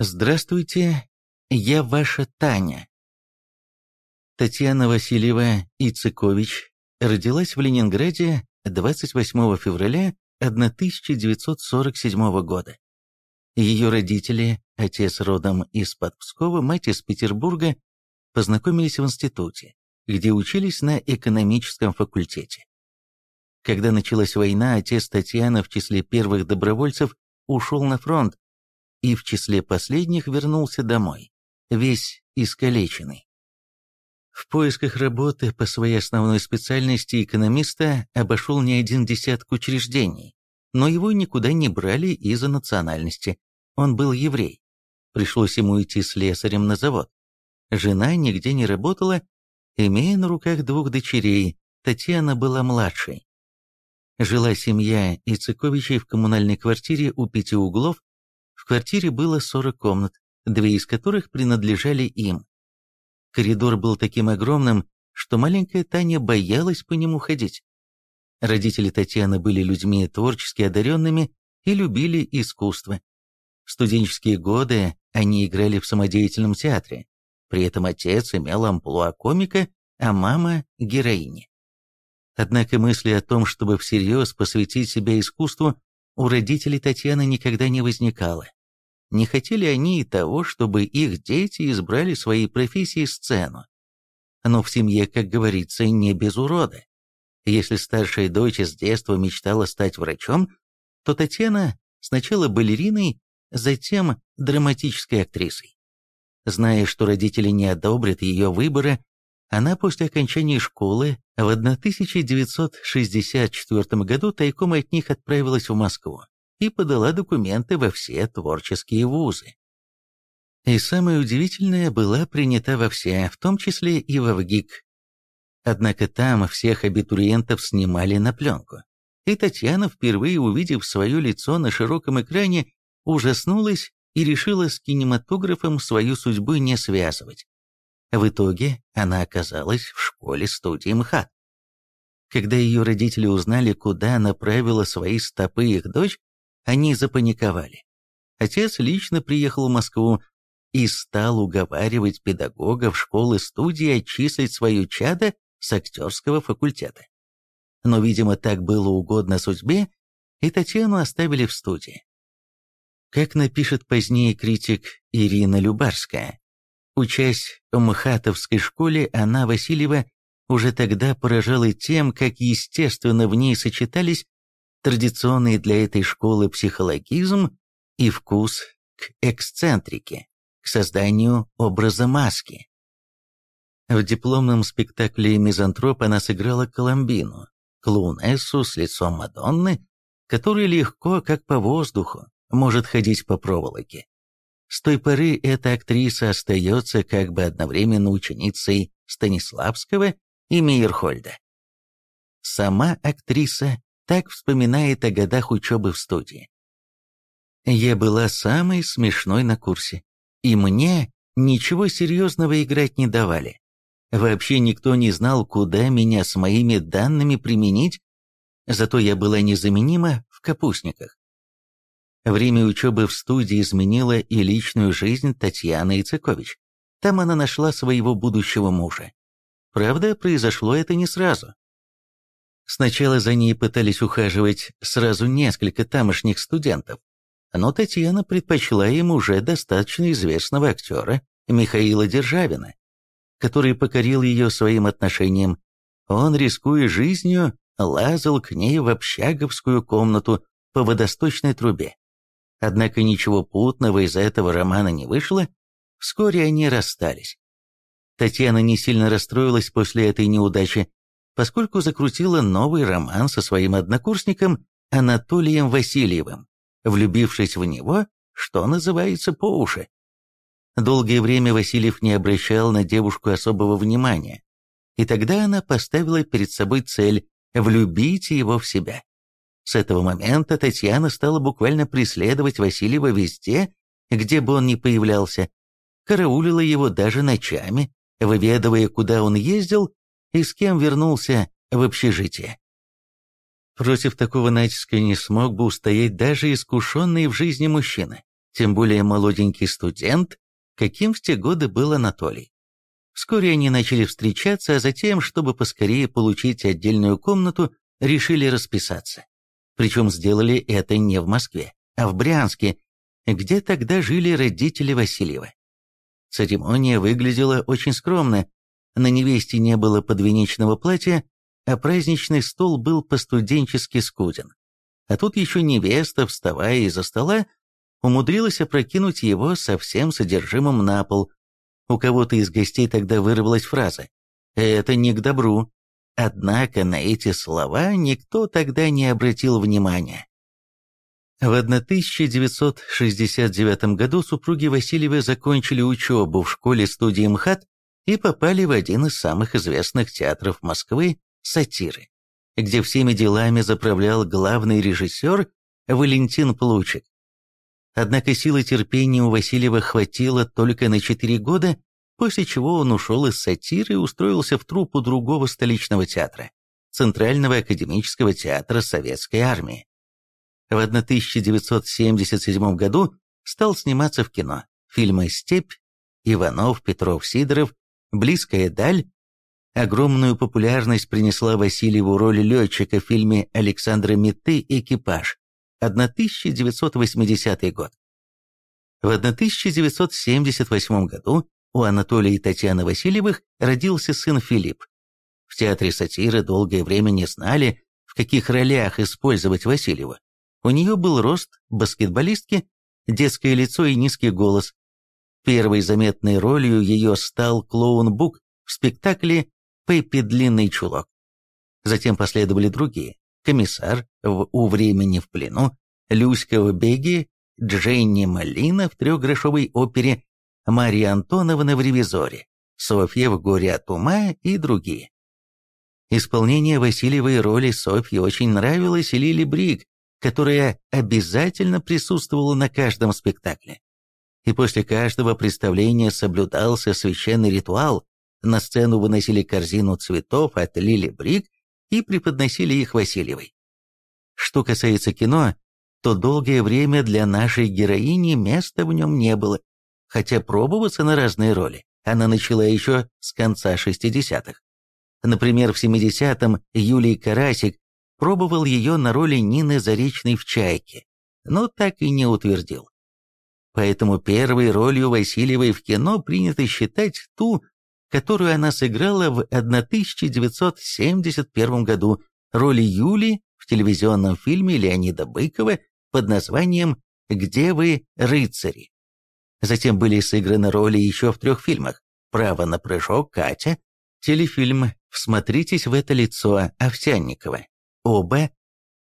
Здравствуйте, я ваша Таня. Татьяна Васильева Ицыкович родилась в Ленинграде 28 февраля 1947 года. Ее родители, отец родом из-под Пскова, мать из Петербурга, познакомились в институте, где учились на экономическом факультете. Когда началась война, отец Татьяны в числе первых добровольцев ушел на фронт и в числе последних вернулся домой, весь искалеченный. В поисках работы по своей основной специальности экономиста обошел не один десяток учреждений, но его никуда не брали из-за национальности. Он был еврей. Пришлось ему идти слесарем на завод. Жена нигде не работала, имея на руках двух дочерей, Татьяна была младшей. Жила семья Ицыковичей в коммунальной квартире у пяти углов. Квартире было 40 комнат, две из которых принадлежали им. Коридор был таким огромным, что маленькая Таня боялась по нему ходить. Родители Татьяны были людьми творчески одаренными и любили искусство. В студенческие годы они играли в самодеятельном театре. При этом отец имел амплуа комика, а мама – героини. Однако мысли о том, чтобы всерьез посвятить себя искусству, у родителей Татьяны никогда не возникало. Не хотели они и того, чтобы их дети избрали своей профессии сцену. Но в семье, как говорится, не без урода. Если старшая дочь с детства мечтала стать врачом, то Татьяна сначала балериной, затем драматической актрисой. Зная, что родители не одобрят ее выбора, она после окончания школы в 1964 году тайком от них отправилась в Москву и подала документы во все творческие вузы. И самое удивительное, была принята во все, в том числе и во ВГИК. Однако там всех абитуриентов снимали на пленку. И Татьяна, впервые увидев свое лицо на широком экране, ужаснулась и решила с кинематографом свою судьбу не связывать. В итоге она оказалась в школе-студии МХАТ. Когда ее родители узнали, куда направила свои стопы их дочь, они запаниковали. Отец лично приехал в Москву и стал уговаривать педагогов школы-студии отчислить свою чадо с актерского факультета. Но, видимо, так было угодно судьбе, и Татьяну оставили в студии. Как напишет позднее критик Ирина Любарская, Учась в Мхатовской школе, она, Васильева, уже тогда поражала тем, как естественно в ней сочетались традиционные для этой школы психологизм и вкус к эксцентрике, к созданию образа маски. В дипломном спектакле «Мизантроп» она сыграла Коломбину, клоунессу с лицом Мадонны, которая легко, как по воздуху, может ходить по проволоке. С той поры эта актриса остается как бы одновременно ученицей Станиславского и Мейерхольда. Сама актриса так вспоминает о годах учебы в студии. «Я была самой смешной на курсе, и мне ничего серьезного играть не давали. Вообще никто не знал, куда меня с моими данными применить, зато я была незаменима в капустниках. Время учебы в студии изменило и личную жизнь Татьяны Ицекович. Там она нашла своего будущего мужа. Правда, произошло это не сразу. Сначала за ней пытались ухаживать сразу несколько тамошних студентов, но Татьяна предпочла им уже достаточно известного актера Михаила Державина, который покорил ее своим отношением. Он, рискуя жизнью, лазал к ней в общаговскую комнату по водосточной трубе. Однако ничего путного из этого романа не вышло, вскоре они расстались. Татьяна не сильно расстроилась после этой неудачи, поскольку закрутила новый роман со своим однокурсником Анатолием Васильевым, влюбившись в него, что называется, по уши. Долгое время Васильев не обращал на девушку особого внимания, и тогда она поставила перед собой цель влюбить его в себя. С этого момента Татьяна стала буквально преследовать Васильева везде, где бы он ни появлялся, караулила его даже ночами, выведывая, куда он ездил и с кем вернулся в общежитие. Против такого натиска не смог бы устоять даже искушенный в жизни мужчина. тем более молоденький студент, каким в те годы был Анатолий. Вскоре они начали встречаться, а затем, чтобы поскорее получить отдельную комнату, решили расписаться. Причем сделали это не в Москве, а в Брянске, где тогда жили родители Васильева. Церемония выглядела очень скромно. На невесте не было подвенечного платья, а праздничный стол был постуденчески скуден. А тут еще невеста, вставая из-за стола, умудрилась опрокинуть его со всем содержимым на пол. У кого-то из гостей тогда вырвалась фраза «Это не к добру». Однако на эти слова никто тогда не обратил внимания. В 1969 году супруги Васильевы закончили учебу в школе-студии МХАТ и попали в один из самых известных театров Москвы «Сатиры», где всеми делами заправлял главный режиссер Валентин Плучик. Однако силы терпения у Васильева хватило только на 4 года, после чего он ушел из сатиры и устроился в труппу другого столичного театра, Центрального академического театра Советской Армии. В 1977 году стал сниматься в кино. Фильмы «Степь», «Иванов», «Петров», «Сидоров», «Близкая даль». Огромную популярность принесла Васильеву роль летчика в фильме Александра Митты «Экипаж», 1980 год. В 1978 году у Анатолия и Татьяны Васильевых родился сын Филипп. В театре сатиры долгое время не знали, в каких ролях использовать Васильева. У нее был рост баскетболистки, детское лицо и низкий голос. Первой заметной ролью ее стал клоун Бук в спектакле «Пеппи Длинный чулок». Затем последовали другие. Комиссар в «У времени в плену», Люська в «Беге», Дженни Малина в трехгрошовой опере, Мария Антоновна в «Ревизоре», Софья в «Горе от ума» и другие. Исполнение Васильевой роли Софьи очень нравилось Лили Брик, которая обязательно присутствовала на каждом спектакле. И после каждого представления соблюдался священный ритуал, на сцену выносили корзину цветов от Лили Брик и преподносили их Васильевой. Что касается кино, то долгое время для нашей героини места в нем не было, хотя пробоваться на разные роли она начала еще с конца 60-х. Например, в 70-м Юлий Карасик пробовал ее на роли Нины Заречной в «Чайке», но так и не утвердил. Поэтому первой ролью Васильевой в кино принято считать ту, которую она сыграла в 1971 году, роли Юли в телевизионном фильме Леонида Быкова под названием «Где вы, рыцари?». Затем были сыграны роли еще в трех фильмах «Право на прыжок», «Катя», телефильм «Всмотритесь в это лицо» Овсянникова, оба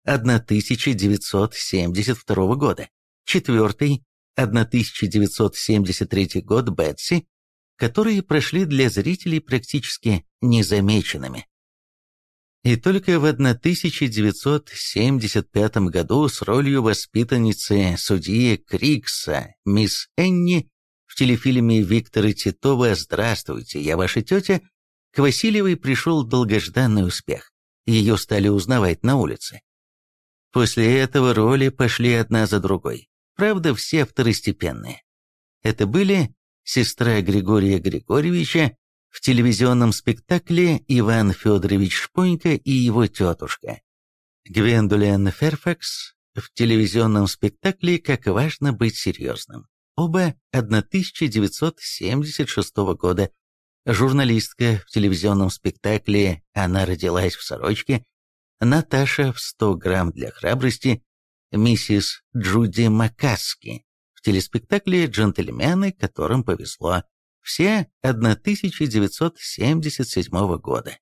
1972 года, четвертый 1973 год Бетси, которые прошли для зрителей практически незамеченными. И только в 1975 году с ролью воспитанницы судьи Крикса мисс Энни в телефильме Виктора Титова «Здравствуйте, я ваша тетя» к Васильевой пришел долгожданный успех ее стали узнавать на улице. После этого роли пошли одна за другой, правда, все второстепенные. Это были сестра Григория Григорьевича в телевизионном спектакле «Иван Федорович Шпонька и его тетушка», Гвендолин Ферфакс в телевизионном спектакле «Как важно быть серьезным», оба 1976 года, журналистка в телевизионном спектакле «Она родилась в сорочке», Наташа в «100 грамм для храбрости», миссис Джуди Макаски в телеспектакле «Джентльмены, которым повезло», все 1977 года.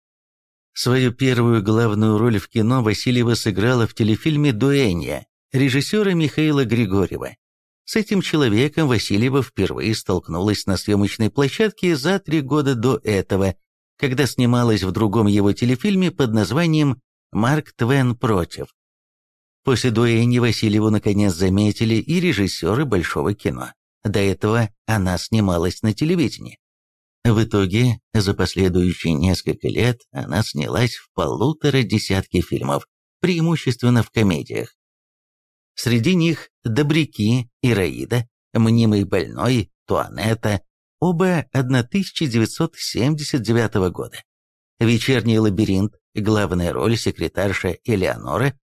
Свою первую главную роль в кино Васильева сыграла в телефильме «Дуэнья» режиссера Михаила Григорьева. С этим человеком Васильева впервые столкнулась на съемочной площадке за три года до этого, когда снималась в другом его телефильме под названием «Марк Твен против». После Дуэни Васильеву наконец заметили и режиссеры большого кино. До этого она снималась на телевидении. В итоге, за последующие несколько лет она снялась в полутора десятке фильмов, преимущественно в комедиях. Среди них «Добряки», «Ираида», «Мнимый больной», «Туанетта», оба 1979 года. «Вечерний лабиринт», главная роль секретарша Элеонора,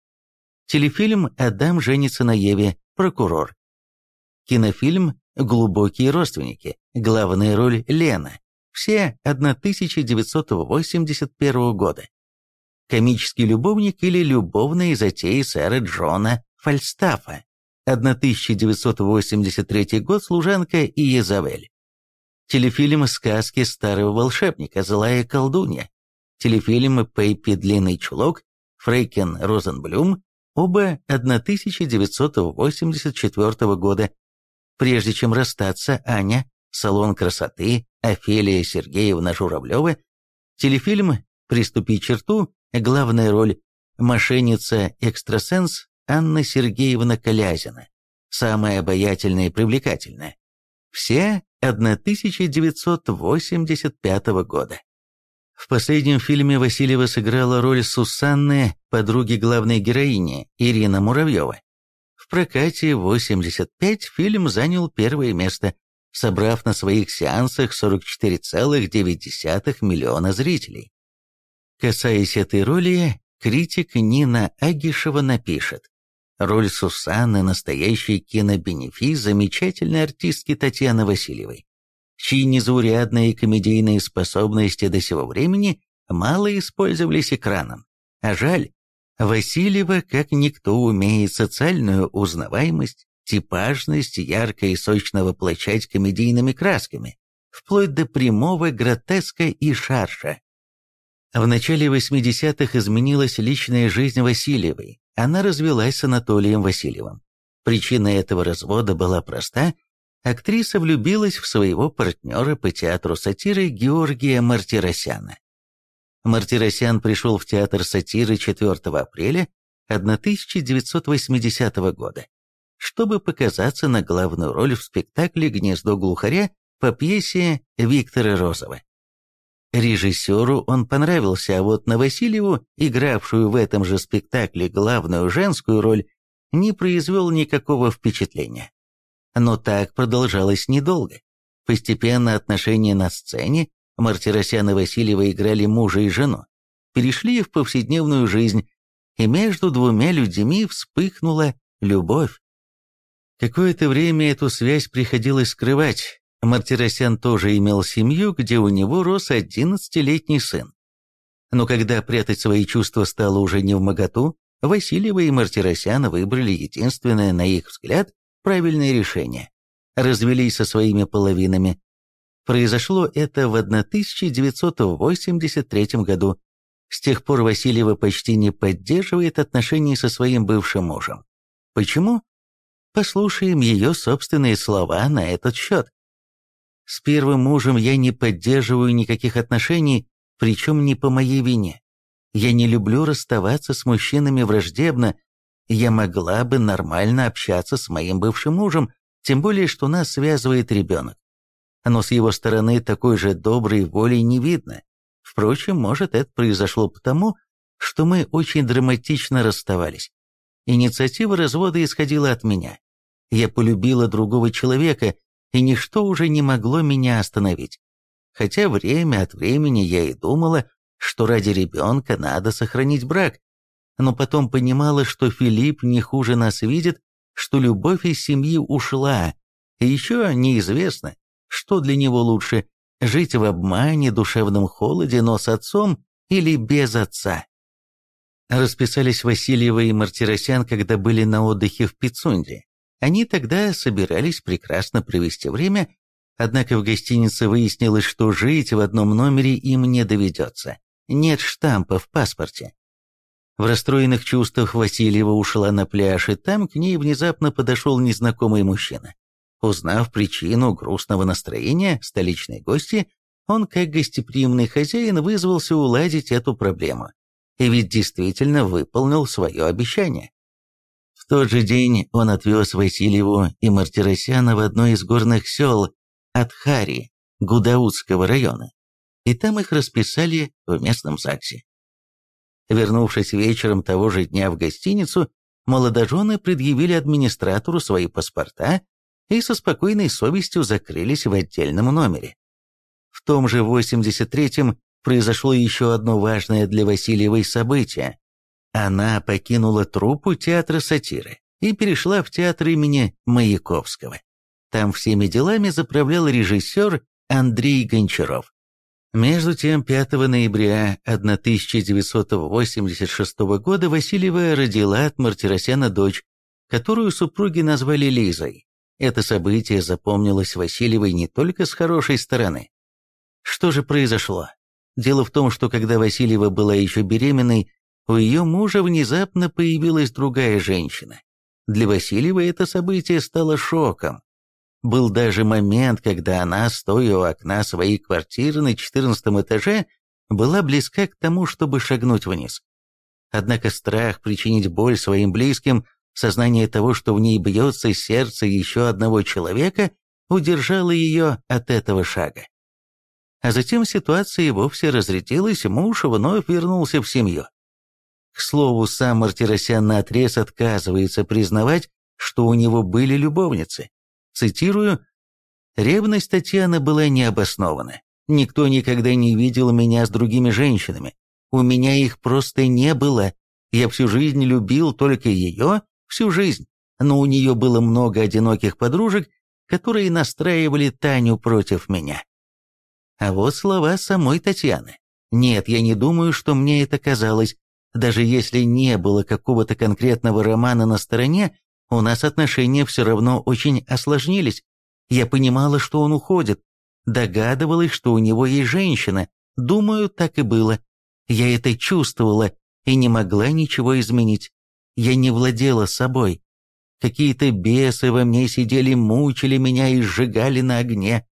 телефильм «Адам женится на Еве», прокурор, кинофильм «Глубокие родственники», главная роль Лена, все 1981 года, комический любовник или любовные затеи сэра Джона Фальстафа, 1983 год, служанка и Езавель. Телефильм «Сказки старого волшебника. Злая колдунья», телефильм «Пейпи. Длинный чулок», Фрейкен Розенблюм, оба 1984 года. Прежде чем расстаться, Аня, салон красоты, Офелия Сергеевна Журавлева, телефильм «Приступи черту», главная роль мошенница-экстрасенс Анна Сергеевна Колязина, самая обаятельная и привлекательная. Все 1985 года. В последнем фильме Васильева сыграла роль Сусанны, подруги главной героини, Ирина Муравьева. В прокате 85 фильм занял первое место, собрав на своих сеансах 44,9 миллиона зрителей. Касаясь этой роли, критик Нина Агишева напишет. Роль Сусанны – настоящий кинобенефис замечательной артистки Татьяны Васильевой чьи незаурядные комедийные способности до сего времени мало использовались экраном. А жаль, Васильева как никто умеет социальную узнаваемость, типажность ярко и сочно воплощать комедийными красками, вплоть до прямого гротеска и шарша. В начале 80-х изменилась личная жизнь Васильевой. Она развелась с Анатолием Васильевым. Причина этого развода была проста – актриса влюбилась в своего партнера по театру сатиры Георгия Мартиросяна. Мартиросян пришел в театр сатиры 4 апреля 1980 года, чтобы показаться на главную роль в спектакле «Гнездо глухаря» по пьесе Виктора Розова. Режиссеру он понравился, а вот на Васильеву, игравшую в этом же спектакле главную женскую роль, не произвел никакого впечатления. Но так продолжалось недолго. Постепенно отношения на сцене, Мартиросян и Васильева играли мужа и жену, перешли в повседневную жизнь, и между двумя людьми вспыхнула любовь. Какое-то время эту связь приходилось скрывать. Мартиросян тоже имел семью, где у него рос одиннадцатилетний сын. Но когда прятать свои чувства стало уже не в моготу, Васильева и Мартиросян выбрали единственное, на их взгляд, правильное решение. Развелись со своими половинами. Произошло это в 1983 году. С тех пор Васильева почти не поддерживает отношений со своим бывшим мужем. Почему? Послушаем ее собственные слова на этот счет. С первым мужем я не поддерживаю никаких отношений, причем не по моей вине. Я не люблю расставаться с мужчинами враждебно, я могла бы нормально общаться с моим бывшим мужем, тем более, что нас связывает ребенок. Но с его стороны такой же доброй воли не видно. Впрочем, может, это произошло потому, что мы очень драматично расставались. Инициатива развода исходила от меня. Я полюбила другого человека, и ничто уже не могло меня остановить. Хотя время от времени я и думала, что ради ребенка надо сохранить брак, но потом понимала, что Филипп не хуже нас видит, что любовь из семьи ушла, и еще неизвестно, что для него лучше – жить в обмане, душевном холоде, но с отцом или без отца. Расписались Васильева и Мартиросян, когда были на отдыхе в Пицунде. Они тогда собирались прекрасно провести время, однако в гостинице выяснилось, что жить в одном номере им не доведется. Нет штампа в паспорте. В расстроенных чувствах Васильева ушла на пляж, и там к ней внезапно подошел незнакомый мужчина. Узнав причину грустного настроения столичной гости, он, как гостеприимный хозяин, вызвался уладить эту проблему. И ведь действительно выполнил свое обещание. В тот же день он отвез Васильеву и Мартиросяна в одно из горных сел Атхари, Гудаутского района, и там их расписали в местном ЗАГСе. Вернувшись вечером того же дня в гостиницу, молодожены предъявили администратору свои паспорта и со спокойной совестью закрылись в отдельном номере. В том же 83-м произошло еще одно важное для Васильевой событие. Она покинула труппу театра сатиры и перешла в театр имени Маяковского. Там всеми делами заправлял режиссер Андрей Гончаров. Между тем, 5 ноября 1986 года Васильева родила от Мартиросяна дочь, которую супруги назвали Лизой. Это событие запомнилось Васильевой не только с хорошей стороны. Что же произошло? Дело в том, что когда Васильева была еще беременной, у ее мужа внезапно появилась другая женщина. Для Васильева это событие стало шоком. Был даже момент, когда она, стоя у окна своей квартиры на 14 этаже, была близка к тому, чтобы шагнуть вниз. Однако страх причинить боль своим близким, сознание того, что в ней бьется сердце еще одного человека, удержало ее от этого шага. А затем ситуация вовсе разрядилась, муж вновь вернулся в семью. К слову, сам Мартиросян наотрез отказывается признавать, что у него были любовницы. Цитирую, «Ревность Татьяны была необоснована. Никто никогда не видел меня с другими женщинами. У меня их просто не было. Я всю жизнь любил только ее, всю жизнь. Но у нее было много одиноких подружек, которые настраивали Таню против меня. А вот слова самой Татьяны. Нет, я не думаю, что мне это казалось. Даже если не было какого-то конкретного романа на стороне, у нас отношения все равно очень осложнились. Я понимала, что он уходит, догадывалась, что у него есть женщина. Думаю, так и было. Я это чувствовала и не могла ничего изменить. Я не владела собой. Какие-то бесы во мне сидели, мучили меня и сжигали на огне.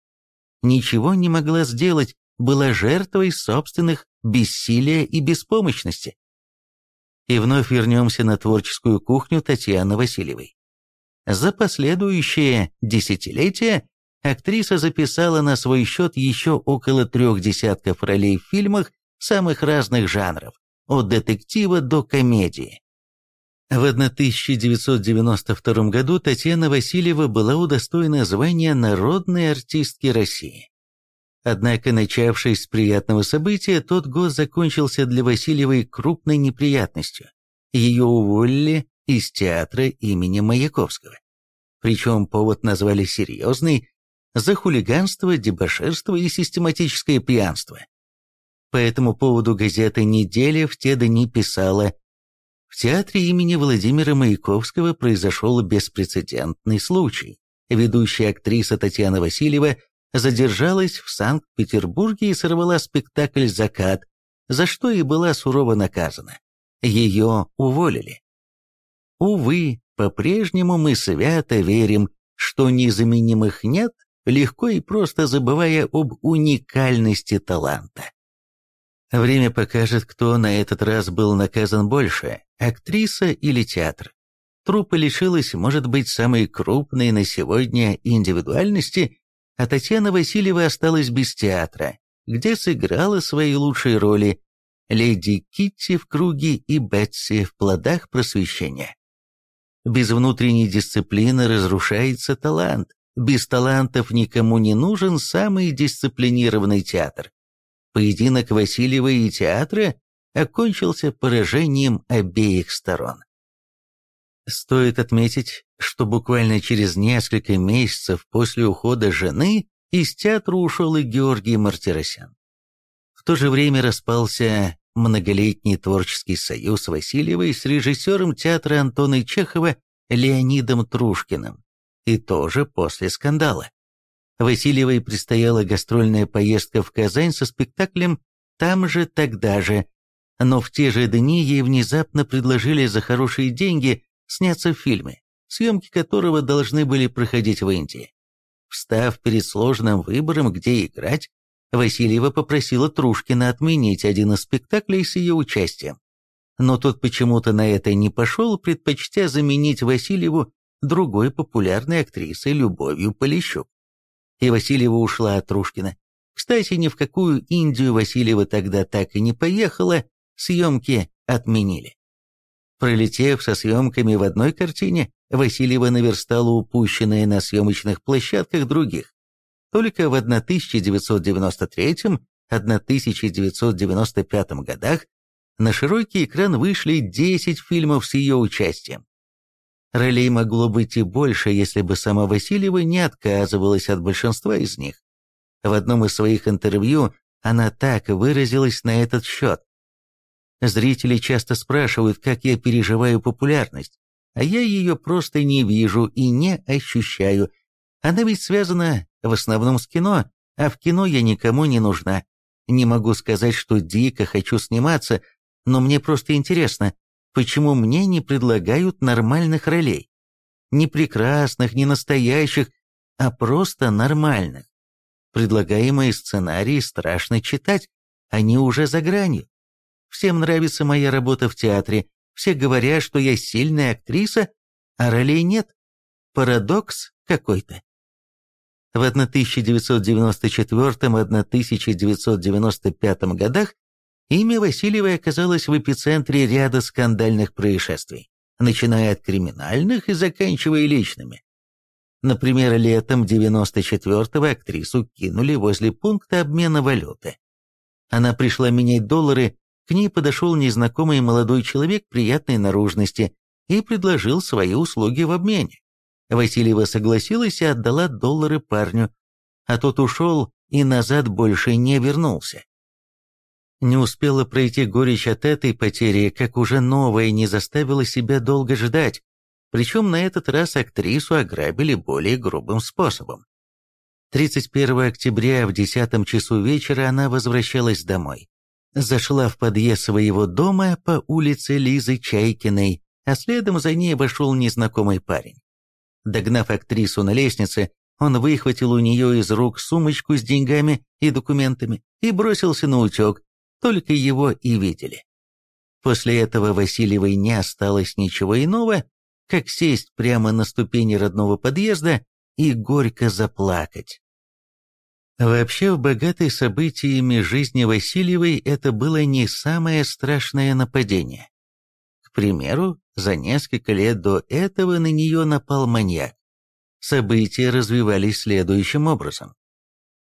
Ничего не могла сделать, была жертвой собственных бессилия и беспомощности. И вновь вернемся на творческую кухню Татьяны Васильевой. За последующее десятилетие актриса записала на свой счет еще около трех десятков ролей в фильмах самых разных жанров, от детектива до комедии. В 1992 году Татьяна Васильева была удостоена звания народной артистки России. Однако, начавшись с приятного события, тот год закончился для Васильевой крупной неприятностью. Ее уволили из театра имени Маяковского. Причем повод назвали серьезный – за хулиганство, дебоширство и систематическое пьянство. По этому поводу газета «Неделя» в те дни писала «В театре имени Владимира Маяковского произошел беспрецедентный случай. Ведущая актриса Татьяна Васильева задержалась в Санкт-Петербурге и сорвала спектакль «Закат», за что и была сурово наказана. Ее уволили. Увы, по-прежнему мы свято верим, что незаменимых нет, легко и просто забывая об уникальности таланта. Время покажет, кто на этот раз был наказан больше, актриса или театр. Труппа лишилась, может быть, самой крупной на сегодня индивидуальности, а Татьяна Васильева осталась без театра, где сыграла свои лучшие роли леди Китти в «Круге» и Бетси в «Плодах просвещения». Без внутренней дисциплины разрушается талант. Без талантов никому не нужен самый дисциплинированный театр. Поединок Васильева и театра окончился поражением обеих сторон. Стоит отметить, что буквально через несколько месяцев после ухода жены из театра ушел и Георгий Мартиросян. В то же время распался многолетний творческий союз Васильевой с режиссером театра Антона Чехова Леонидом Трушкиным, и тоже после скандала. Васильевой предстояла гастрольная поездка в Казань со спектаклем «Там же, тогда же», но в те же дни ей внезапно предложили за хорошие деньги сняться в фильме, съемки которого должны были проходить в Индии. Встав перед сложным выбором, где играть, Васильева попросила Трушкина отменить один из спектаклей с ее участием. Но тот почему-то на это не пошел, предпочтя заменить Васильеву другой популярной актрисой Любовью Полищук. И Васильева ушла от Трушкина. Кстати, ни в какую Индию Васильева тогда так и не поехала, съемки отменили. Пролетев со съемками в одной картине, Васильева наверстала упущенное на съемочных площадках других. Только в 1993-1995 годах на широкий экран вышли 10 фильмов с ее участием. Ролей могло быть и больше, если бы сама Васильева не отказывалась от большинства из них. В одном из своих интервью она так выразилась на этот счет. Зрители часто спрашивают, как я переживаю популярность, а я ее просто не вижу и не ощущаю. Она ведь связана в основном с кино, а в кино я никому не нужна. Не могу сказать, что дико хочу сниматься, но мне просто интересно, почему мне не предлагают нормальных ролей. Не прекрасных, не настоящих, а просто нормальных. Предлагаемые сценарии страшно читать, они уже за гранью. Всем нравится моя работа в театре, все говорят, что я сильная актриса, а ролей нет. Парадокс какой-то. В 1994-1995 годах имя Васильевой оказалось в эпицентре ряда скандальных происшествий, начиная от криминальных и заканчивая личными. Например, летом 94-го актрису кинули возле пункта обмена валюты. Она пришла менять доллары, к ней подошел незнакомый молодой человек приятной наружности и предложил свои услуги в обмене. Васильева согласилась и отдала доллары парню, а тот ушел и назад больше не вернулся. Не успела пройти горечь от этой потери, как уже новая не заставила себя долго ждать, причем на этот раз актрису ограбили более грубым способом. 31 октября в 10 часу вечера она возвращалась домой. Зашла в подъезд своего дома по улице Лизы Чайкиной, а следом за ней вошел незнакомый парень. Догнав актрису на лестнице, он выхватил у нее из рук сумочку с деньгами и документами и бросился на утек, только его и видели. После этого Васильевой не осталось ничего иного, как сесть прямо на ступени родного подъезда и горько заплакать. Вообще, в богатой событиями жизни Васильевой это было не самое страшное нападение. К примеру, за несколько лет до этого на нее напал маньяк. События развивались следующим образом.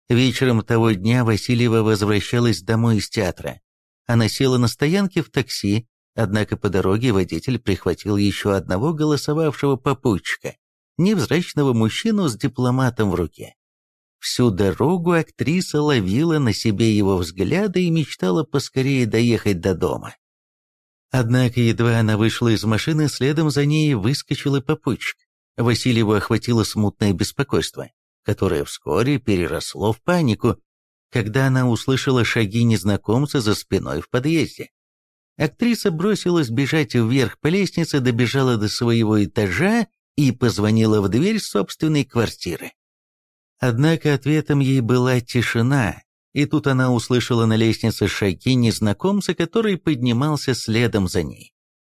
Вечером того дня Васильева возвращалась домой из театра. Она села на стоянке в такси, Однако по дороге водитель прихватил еще одного голосовавшего попутчика, невзрачного мужчину с дипломатом в руке. Всю дорогу актриса ловила на себе его взгляды и мечтала поскорее доехать до дома. Однако едва она вышла из машины, следом за ней выскочил и попутчик. Васильеву охватило смутное беспокойство, которое вскоре переросло в панику, когда она услышала шаги незнакомца за спиной в подъезде. Актриса бросилась бежать вверх по лестнице, добежала до своего этажа и позвонила в дверь собственной квартиры. Однако ответом ей была тишина, и тут она услышала на лестнице шаги незнакомца, который поднимался следом за ней.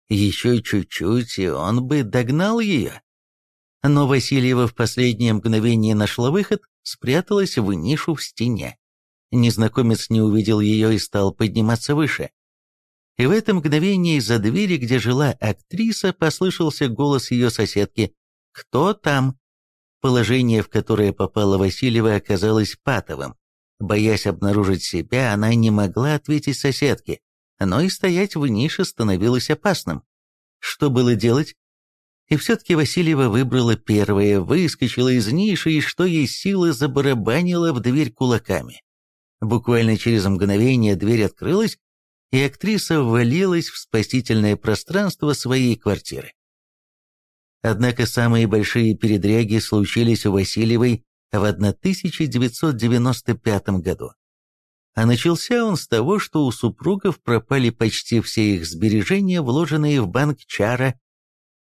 Еще чуть-чуть, и он бы догнал ее. Но Васильева в последнее мгновение нашла выход, спряталась в нишу в стене. Незнакомец не увидел ее и стал подниматься выше. И в это мгновение из-за двери, где жила актриса, послышался голос ее соседки «Кто там?». Положение, в которое попала Васильева, оказалось патовым. Боясь обнаружить себя, она не могла ответить соседке, но и стоять в нише становилось опасным. Что было делать? И все-таки Васильева выбрала первое, выскочила из ниши и, что ей силы, забарабанила в дверь кулаками. Буквально через мгновение дверь открылась, и актриса ввалилась в спасительное пространство своей квартиры. Однако самые большие передряги случились у Васильевой в 1995 году. А начался он с того, что у супругов пропали почти все их сбережения, вложенные в банк Чара.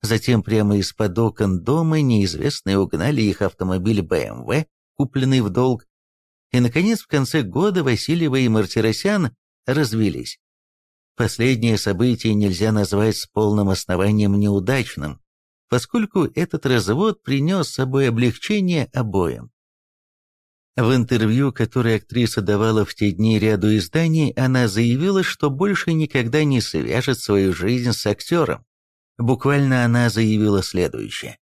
Затем прямо из-под окон дома неизвестные угнали их автомобиль BMW, купленный в долг. И, наконец, в конце года Васильева и Мартиросян развелись. Последнее событие нельзя назвать с полным основанием неудачным, поскольку этот развод принес с собой облегчение обоим. В интервью, которое актриса давала в те дни ряду изданий, она заявила, что больше никогда не свяжет свою жизнь с актером. Буквально она заявила следующее.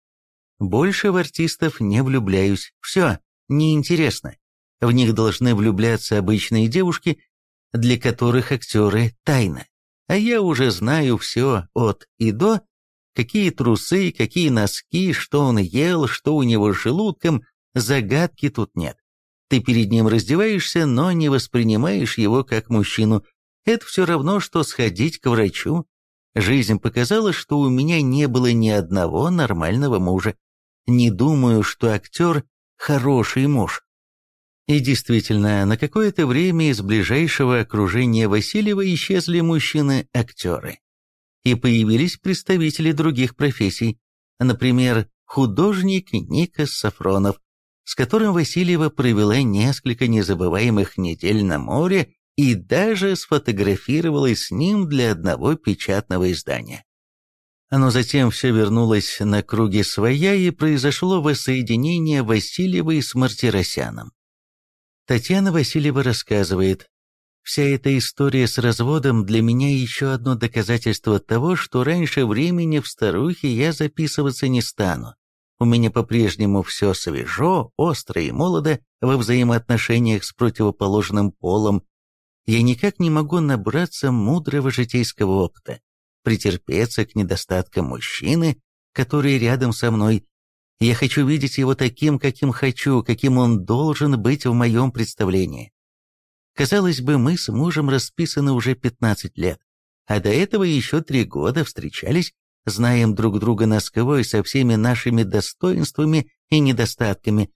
«Больше в артистов не влюбляюсь. Все, неинтересно. В них должны влюбляться обычные девушки, для которых актеры – тайна. А я уже знаю все от и до, какие трусы, какие носки, что он ел, что у него с желудком, загадки тут нет. Ты перед ним раздеваешься, но не воспринимаешь его как мужчину. Это все равно, что сходить к врачу. Жизнь показала, что у меня не было ни одного нормального мужа. Не думаю, что актер – хороший муж. И действительно, на какое-то время из ближайшего окружения Васильева исчезли мужчины-актеры. И появились представители других профессий, например, художник Никас Сафронов, с которым Васильева провела несколько незабываемых недель на море и даже сфотографировалась с ним для одного печатного издания. Но затем все вернулось на круги своя, и произошло воссоединение Васильевой с Мартиросяном. Татьяна Васильева рассказывает, «Вся эта история с разводом для меня еще одно доказательство того, что раньше времени в старухе я записываться не стану. У меня по-прежнему все свежо, остро и молодо во взаимоотношениях с противоположным полом. Я никак не могу набраться мудрого житейского опыта, претерпеться к недостаткам мужчины, который рядом со мной, я хочу видеть его таким, каким хочу, каким он должен быть в моем представлении. Казалось бы, мы с мужем расписаны уже 15 лет, а до этого еще три года встречались, знаем друг друга насквозь со всеми нашими достоинствами и недостатками.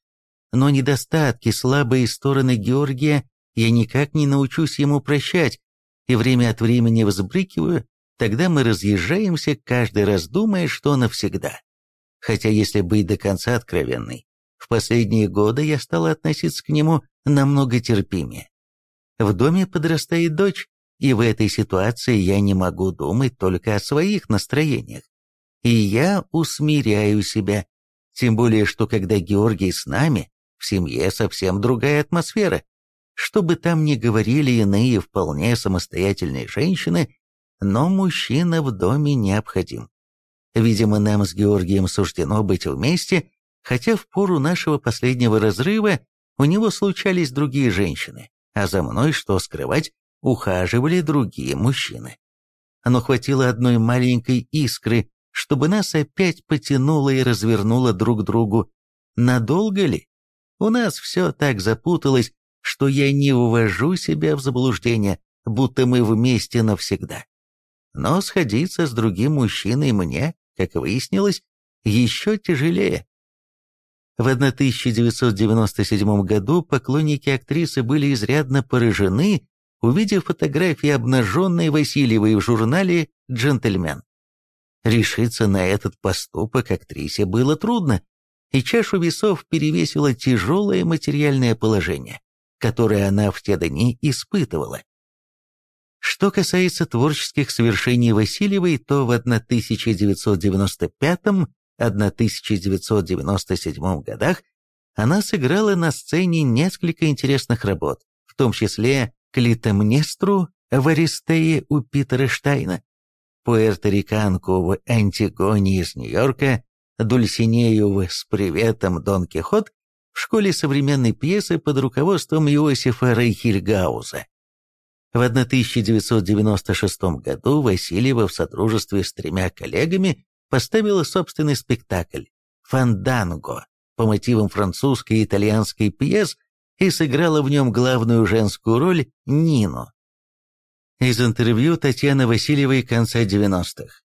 Но недостатки, слабые стороны Георгия я никак не научусь ему прощать, и время от времени взбрыкиваю, тогда мы разъезжаемся, каждый раз думая, что навсегда. Хотя, если быть до конца откровенной, в последние годы я стала относиться к нему намного терпимее. В доме подрастает дочь, и в этой ситуации я не могу думать только о своих настроениях. И я усмиряю себя, тем более, что когда Георгий с нами, в семье совсем другая атмосфера. Что бы там ни говорили иные вполне самостоятельные женщины, но мужчина в доме необходим. Видимо, нам с Георгием суждено быть вместе, хотя в пору нашего последнего разрыва у него случались другие женщины, а за мной, что скрывать, ухаживали другие мужчины. Но хватило одной маленькой искры, чтобы нас опять потянуло и развернуло друг к другу. Надолго ли? У нас все так запуталось, что я не увожу себя в заблуждение, будто мы вместе навсегда. Но сходиться с другим мужчиной мне как выяснилось, еще тяжелее. В 1997 году поклонники актрисы были изрядно поражены, увидев фотографии обнаженной Васильевой в журнале «Джентльмен». Решиться на этот поступок актрисе было трудно, и чашу весов перевесило тяжелое материальное положение, которое она в те дни испытывала. Что касается творческих свершений Васильевой, то в 1995-1997 годах она сыграла на сцене несколько интересных работ, в том числе «Клитомнестру» в Аристее у Питера Штайна, «Пуэрториканку» в «Антигоне» из Нью-Йорка, «Дульсинею» в «С приветом, Дон Кихот» в школе современной пьесы под руководством Иосифа Рейхельгауза. В 1996 году Васильева в содружестве с тремя коллегами поставила собственный спектакль «Фанданго» по мотивам французской и итальянской пьес и сыграла в нем главную женскую роль Нину. Из интервью Татьяны Васильевой конца 90-х.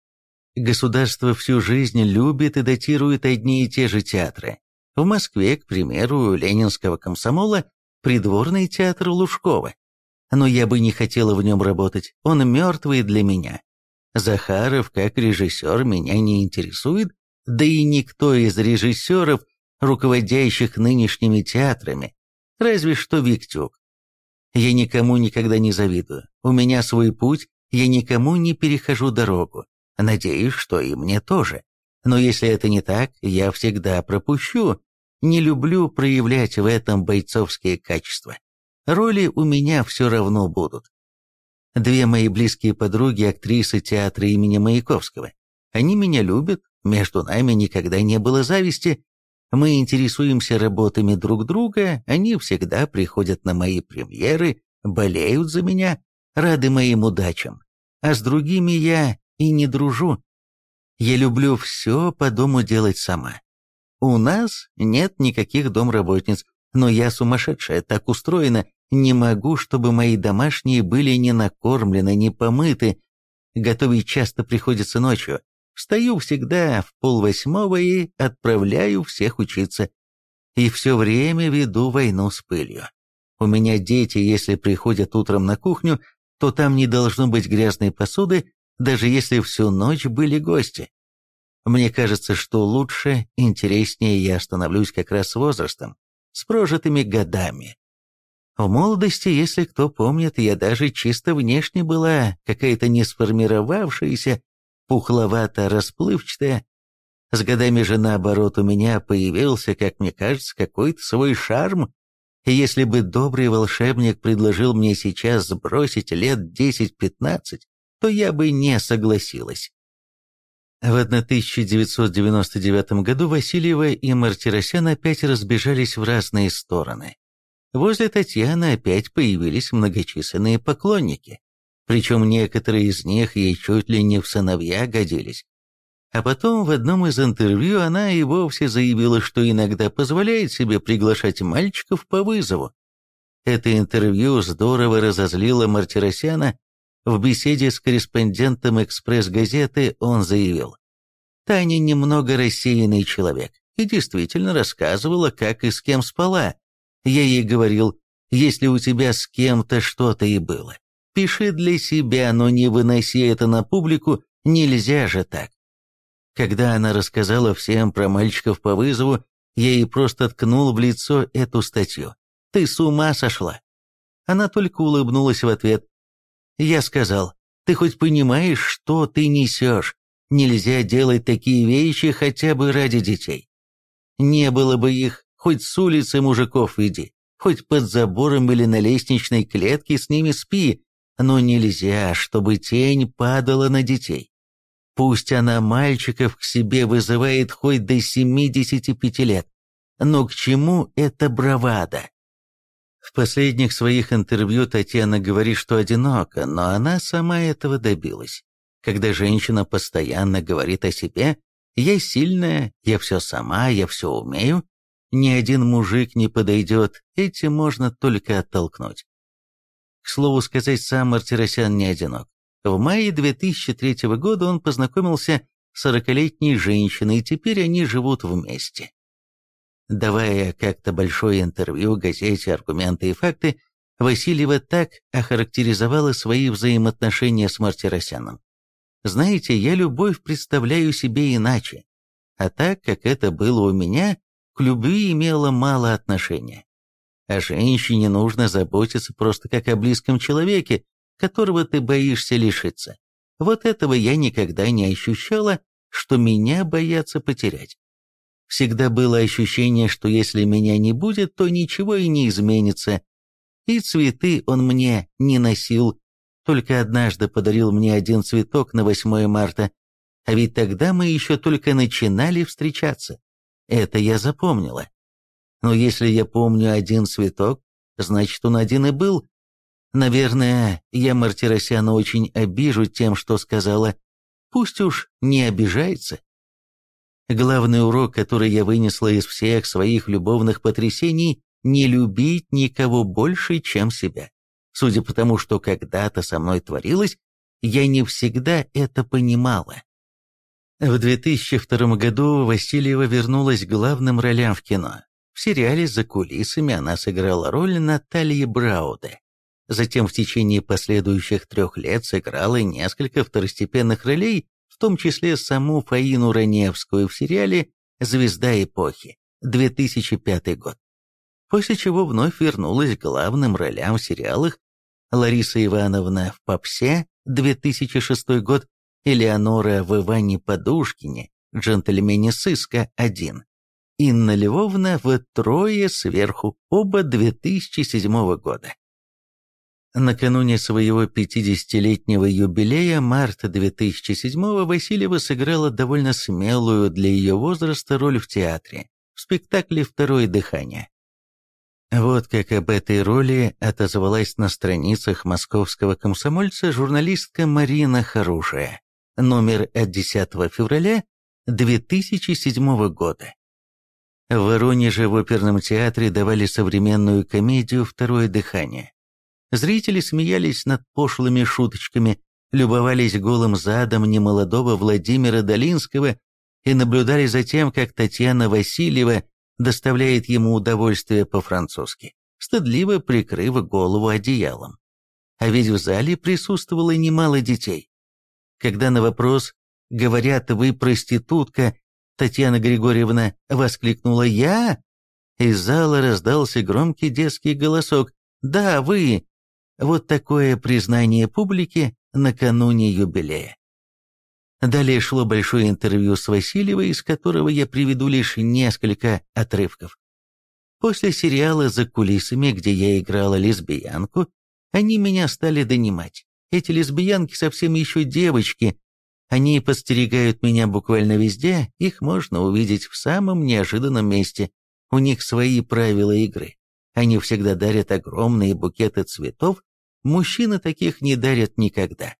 Государство всю жизнь любит и датирует одни и те же театры. В Москве, к примеру, Ленинского комсомола придворный театр Лужкова но я бы не хотела в нем работать, он мертвый для меня. Захаров как режиссер меня не интересует, да и никто из режиссеров, руководящих нынешними театрами, разве что Виктюк. Я никому никогда не завидую, у меня свой путь, я никому не перехожу дорогу, надеюсь, что и мне тоже. Но если это не так, я всегда пропущу, не люблю проявлять в этом бойцовские качества роли у меня все равно будут. Две мои близкие подруги, актрисы театра имени Маяковского, Они меня любят, между нами никогда не было зависти. Мы интересуемся работами друг друга, они всегда приходят на мои премьеры, болеют за меня, рады моим удачам. А с другими я и не дружу. Я люблю все по дому делать сама. У нас нет никаких домработниц, но я сумасшедшая, так устроена, не могу, чтобы мои домашние были не накормлены, не помыты. Готовить часто приходится ночью. Встаю всегда в полвосьмого и отправляю всех учиться. И все время веду войну с пылью. У меня дети, если приходят утром на кухню, то там не должно быть грязной посуды, даже если всю ночь были гости. Мне кажется, что лучше, интереснее я становлюсь как раз с возрастом, с прожитыми годами. В молодости, если кто помнит, я даже чисто внешне была какая-то не сформировавшаяся, пухловато-расплывчатая. С годами же, наоборот, у меня появился, как мне кажется, какой-то свой шарм. И если бы добрый волшебник предложил мне сейчас сбросить лет 10-15, то я бы не согласилась. В 1999 году Васильева и Мартиросян опять разбежались в разные стороны. Возле Татьяны опять появились многочисленные поклонники, причем некоторые из них ей чуть ли не в сыновья годились. А потом в одном из интервью она и вовсе заявила, что иногда позволяет себе приглашать мальчиков по вызову. Это интервью здорово разозлило Мартиросяна, в беседе с корреспондентом «Экспресс-газеты» он заявил, «Таня немного рассеянный человек и действительно рассказывала, как и с кем спала. Я ей говорил, если у тебя с кем-то что-то и было, пиши для себя, но не выноси это на публику, нельзя же так». Когда она рассказала всем про мальчиков по вызову, я ей просто ткнул в лицо эту статью. «Ты с ума сошла?» Она только улыбнулась в ответ, я сказал, ты хоть понимаешь, что ты несешь? Нельзя делать такие вещи хотя бы ради детей. Не было бы их, хоть с улицы мужиков иди, хоть под забором или на лестничной клетке с ними спи, но нельзя, чтобы тень падала на детей. Пусть она мальчиков к себе вызывает хоть до 75 лет, но к чему эта бравада? В последних своих интервью Татьяна говорит, что одинока, но она сама этого добилась. Когда женщина постоянно говорит о себе «я сильная, я все сама, я все умею», ни один мужик не подойдет, этим можно только оттолкнуть. К слову сказать, сам Мартиросян не одинок. В мае 2003 года он познакомился с 40-летней женщиной, и теперь они живут вместе. Давая как-то большое интервью газете «Аргументы и факты», Васильева так охарактеризовала свои взаимоотношения с Мартиросяном. «Знаете, я любовь представляю себе иначе, а так, как это было у меня, к любви имело мало отношения. О женщине нужно заботиться просто как о близком человеке, которого ты боишься лишиться. Вот этого я никогда не ощущала, что меня боятся потерять. Всегда было ощущение, что если меня не будет, то ничего и не изменится. И цветы он мне не носил, только однажды подарил мне один цветок на 8 марта. А ведь тогда мы еще только начинали встречаться. Это я запомнила. Но если я помню один цветок, значит он один и был. Наверное, я Мартиросяна очень обижу тем, что сказала. Пусть уж не обижается. Главный урок, который я вынесла из всех своих любовных потрясений, не любить никого больше, чем себя. Судя по тому, что когда-то со мной творилось, я не всегда это понимала. В 2002 году Васильева вернулась к главным ролям в кино. В сериале «За кулисами» она сыграла роль Натальи Брауде. Затем в течение последующих трех лет сыграла несколько второстепенных ролей в том числе саму Фаину Раневскую в сериале «Звезда эпохи» 2005 год. После чего вновь вернулась к главным ролям в сериалах Лариса Ивановна в «Попсе» 2006 год, Элеонора в «Иване Подушкине», «Джентльмене сыска» 1, Инна Львовна в «Трое сверху», оба 2007 года. Накануне своего 50-летнего юбилея, марта 2007-го, Васильева сыграла довольно смелую для ее возраста роль в театре, в спектакле «Второе дыхание». Вот как об этой роли отозвалась на страницах московского комсомольца журналистка Марина Харушая, номер от 10 февраля 2007 года. В Воронеже в оперном театре давали современную комедию «Второе дыхание». Зрители смеялись над пошлыми шуточками, любовались голым задом немолодого Владимира Долинского и наблюдали за тем, как Татьяна Васильева доставляет ему удовольствие по-французски, стыдливо прикрыв голову одеялом. А ведь в зале присутствовало немало детей. Когда на вопрос «Говорят, вы проститутка», Татьяна Григорьевна воскликнула «Я?», из зала раздался громкий детский голосок «Да, вы!» Вот такое признание публики накануне юбилея. Далее шло большое интервью с Васильевой, из которого я приведу лишь несколько отрывков. После сериала «За кулисами», где я играла лесбиянку, они меня стали донимать. Эти лесбиянки совсем еще девочки. Они подстерегают меня буквально везде, их можно увидеть в самом неожиданном месте. У них свои правила игры. Они всегда дарят огромные букеты цветов, мужчины таких не дарят никогда.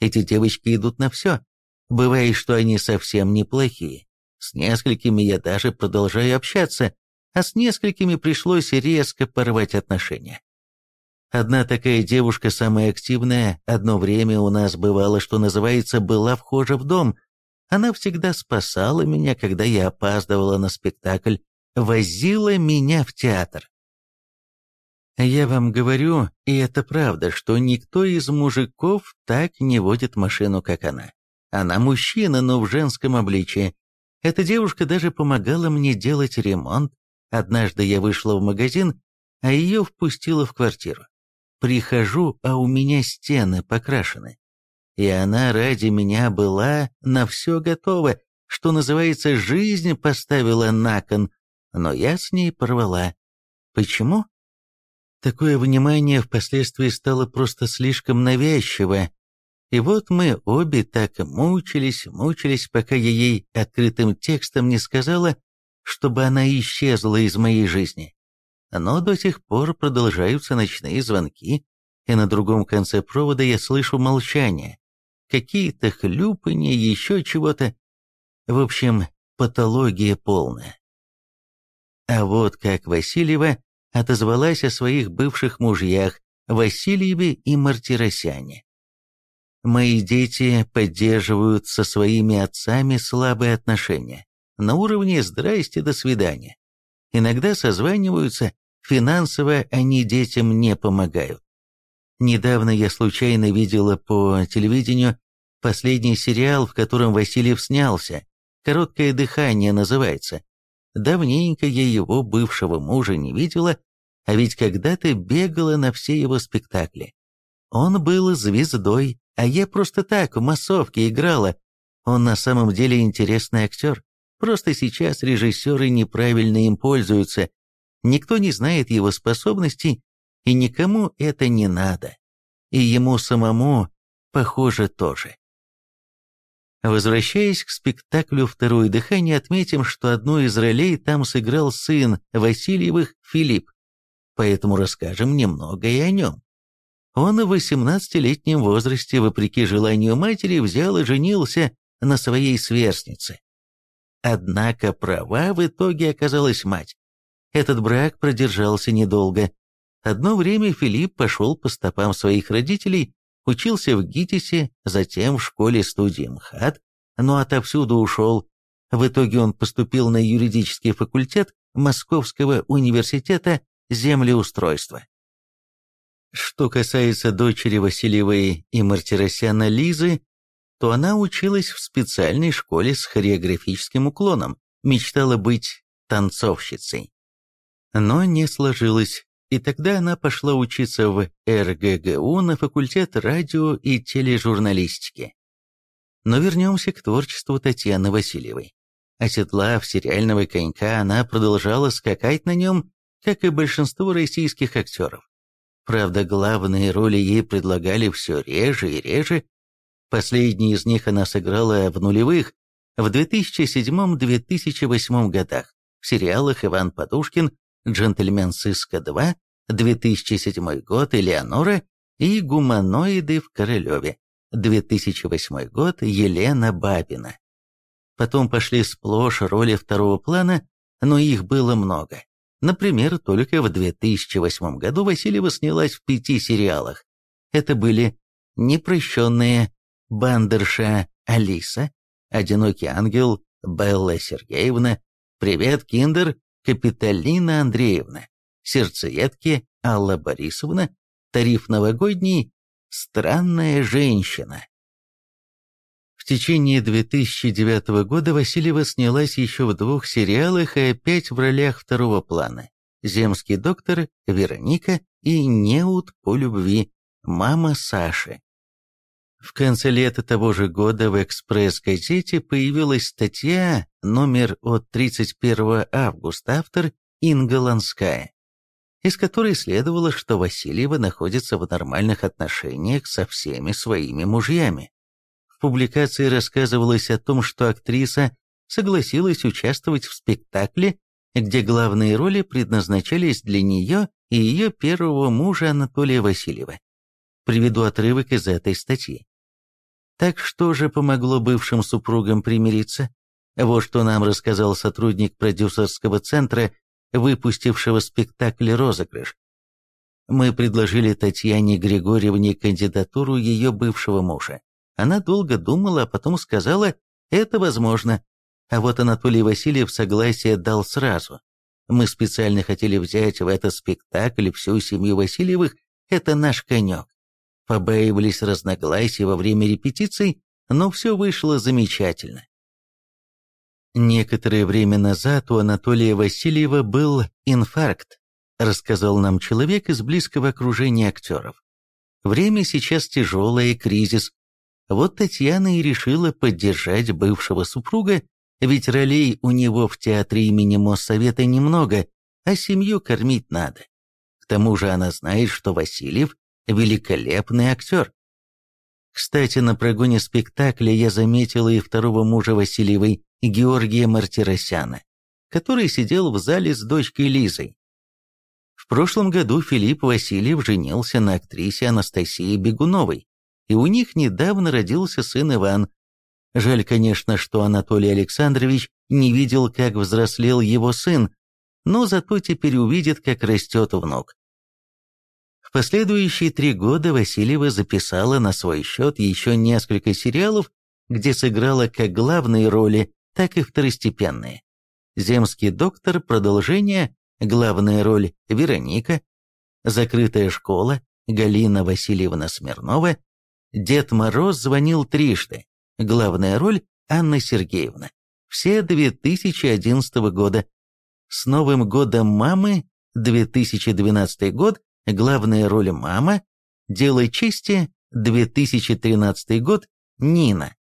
Эти девочки идут на все. Бывает, что они совсем неплохие. С несколькими я даже продолжаю общаться, а с несколькими пришлось резко порвать отношения. Одна такая девушка, самая активная, одно время у нас бывало, что называется, была вхожа в дом. Она всегда спасала меня, когда я опаздывала на спектакль, возила меня в театр. Я вам говорю, и это правда, что никто из мужиков так не водит машину, как она. Она мужчина, но в женском обличии. Эта девушка даже помогала мне делать ремонт. Однажды я вышла в магазин, а ее впустила в квартиру. Прихожу, а у меня стены покрашены. И она ради меня была на все готова, что называется, жизнь поставила на кон, но я с ней порвала. Почему? Такое внимание впоследствии стало просто слишком навязчиво. И вот мы обе так мучились, мучились, пока я ей открытым текстом не сказала, чтобы она исчезла из моей жизни. Но до сих пор продолжаются ночные звонки, и на другом конце провода я слышу молчание, какие-то хлюпанья, еще чего-то. В общем, патология полная. А вот как Васильева отозвалась о своих бывших мужьях Васильеве и Мартиросяне. Мои дети поддерживают со своими отцами слабые отношения, на уровне «здрасте, до свидания». Иногда созваниваются, финансово они детям не помогают. Недавно я случайно видела по телевидению последний сериал, в котором Васильев снялся. «Короткое дыхание» называется. Давненько я его бывшего мужа не видела, а ведь когда-то бегала на все его спектакли. Он был звездой, а я просто так в массовке играла. Он на самом деле интересный актер. Просто сейчас режиссеры неправильно им пользуются. Никто не знает его способностей, и никому это не надо. И ему самому, похоже, тоже. Возвращаясь к спектаклю «Второе дыхание», отметим, что одну из ролей там сыграл сын Васильевых Филипп, поэтому расскажем немного и о нем. Он в 18-летнем возрасте, вопреки желанию матери, взял и женился на своей сверстнице. Однако права в итоге оказалась мать. Этот брак продержался недолго. Одно время Филипп пошел по стопам своих родителей Учился в ГИТИСе, затем в школе-студии МХАТ, но отовсюду ушел. В итоге он поступил на юридический факультет Московского университета землеустройства. Что касается дочери Васильевой и Мартиросяна Лизы, то она училась в специальной школе с хореографическим уклоном, мечтала быть танцовщицей. Но не сложилось и тогда она пошла учиться в РГГУ на факультет радио и тележурналистики. Но вернемся к творчеству Татьяны Васильевой. Оседлав сериального конька, она продолжала скакать на нем, как и большинство российских актеров. Правда, главные роли ей предлагали все реже и реже. Последние из них она сыграла в нулевых, в 2007-2008 годах, в сериалах «Иван Подушкин», «Джентльмен Сыска 2», 2007 год «Элеонора» и «Гуманоиды в Королеве», 2008 год Елена Бабина. Потом пошли сплошь роли второго плана, но их было много. Например, только в 2008 году Васильева снялась в пяти сериалах. Это были «Непрощенные», «Бандерша», «Алиса», «Одинокий ангел», «Белла Сергеевна», «Привет, Киндер», «Капиталина Андреевна», «Сердцеедки», «Алла Борисовна», «Тариф новогодний», «Странная женщина». В течение 2009 года Васильева снялась еще в двух сериалах и опять в ролях второго плана. «Земский доктор», «Вероника» и «Неуд по любви», «Мама Саши». В конце лета того же года в «Экспресс-газете» появилась статья, номер от 31 августа, автор Инга Ланская, из которой следовало, что Васильева находится в нормальных отношениях со всеми своими мужьями. В публикации рассказывалось о том, что актриса согласилась участвовать в спектакле, где главные роли предназначались для нее и ее первого мужа Анатолия Васильева. Приведу отрывок из этой статьи. Так что же помогло бывшим супругам примириться? Вот что нам рассказал сотрудник продюсерского центра, выпустившего спектакль «Розыгрыш». Мы предложили Татьяне Григорьевне кандидатуру ее бывшего мужа. Она долго думала, а потом сказала, это возможно. А вот Анатолий Васильев согласие дал сразу. Мы специально хотели взять в этот спектакль всю семью Васильевых, это наш конек. Побаивались разногласий во время репетиций, но все вышло замечательно. Некоторое время назад у Анатолия Васильева был инфаркт, рассказал нам человек из близкого окружения актеров. Время сейчас тяжелое, кризис, вот Татьяна и решила поддержать бывшего супруга, ведь ролей у него в театре имени Моссовета немного, а семью кормить надо. К тому же она знает, что Васильев – великолепный актер. Кстати, на прогоне спектакля я заметила и второго мужа Васильевой, Георгия Мартиросяна, который сидел в зале с дочкой Лизой. В прошлом году Филипп Васильев женился на актрисе Анастасии Бегуновой, и у них недавно родился сын Иван. Жаль, конечно, что Анатолий Александрович не видел, как взрослел его сын, но зато теперь увидит, как растет внук. В последующие три года Васильева записала на свой счет еще несколько сериалов, где сыграла как главные роли, так и второстепенные. «Земский доктор», продолжение, главная роль Вероника, «Закрытая школа», Галина Васильевна Смирнова, Дед Мороз звонил трижды. Главная роль Анна Сергеевна. Все 2011 года. С Новым годом мамы 2012 год. Главная роль мама. Делай чести 2013 год. Нина.